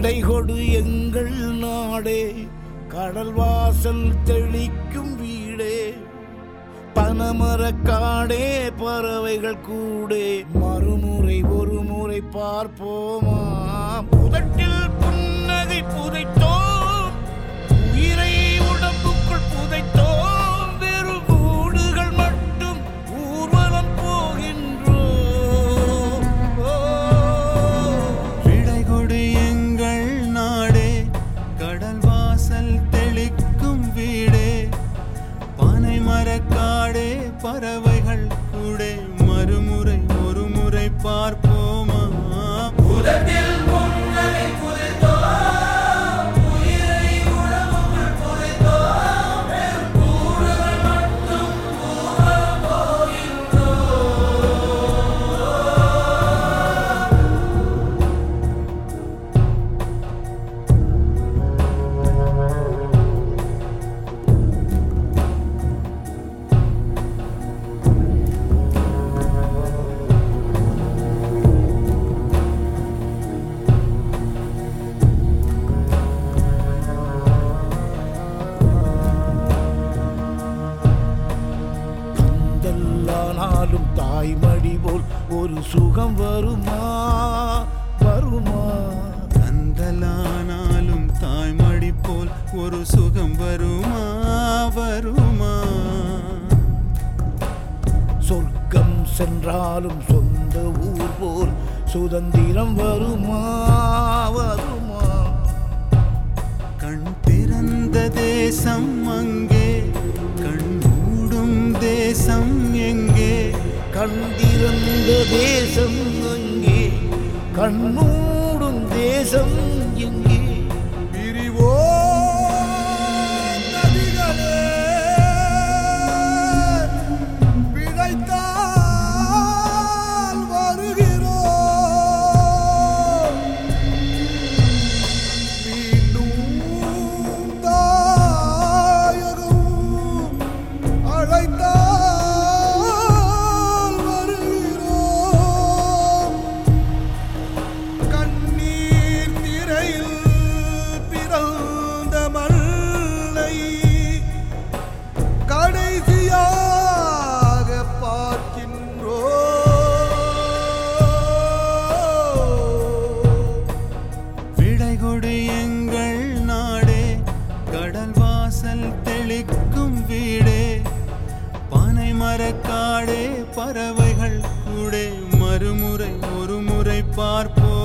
கொடு எங்கள் நாடே. கடல் வாசல் தெளிக்கும் வீடே. பனமரக்காடே பறவைகள் கூடே. மறுமுறை ஒரு முறை பார்ப்போமா? புதட்டில் புன்னகை புதைத்தோம். உயிரை உடம்புக்குள் புதைத்தோம். கந்தல்லானாலும் தாய்மடி போல் ஒரு சுகம் வருமா? வருமா? கந்தலானாலும் தாய்மடி போல் ஒரு சுகம் வருமா? வருமா? சொர்க்கம் சென்றாலும் சொந்த ஊர் போல் சுதந்திரம் வருமா? வருமா? கண் திறந்த தேசம் அங்கே கண் மூடும் தேசம் எங்கே கண்டிருந்த தேசம் அங்கே கண்ணூடும் தேசம் எங்கே மரக்காடே பறவைகள் கூட மறுமுறை ஒரு முறை பார்ப்போம்.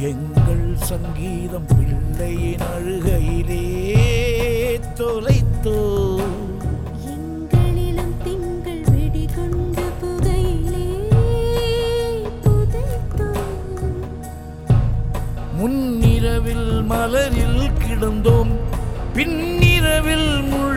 எங்கள் சங்கீதம் பிள்ளையின் அழுகையிலே தொலைத்தோ? எங்களிலும் திங்கள் வெடிகொண்டு புகையிலே புதைத்தோம் முன்னிரவில் மலரில் கிடந்தோம் பின்னிரவில் கிழிந்தோம்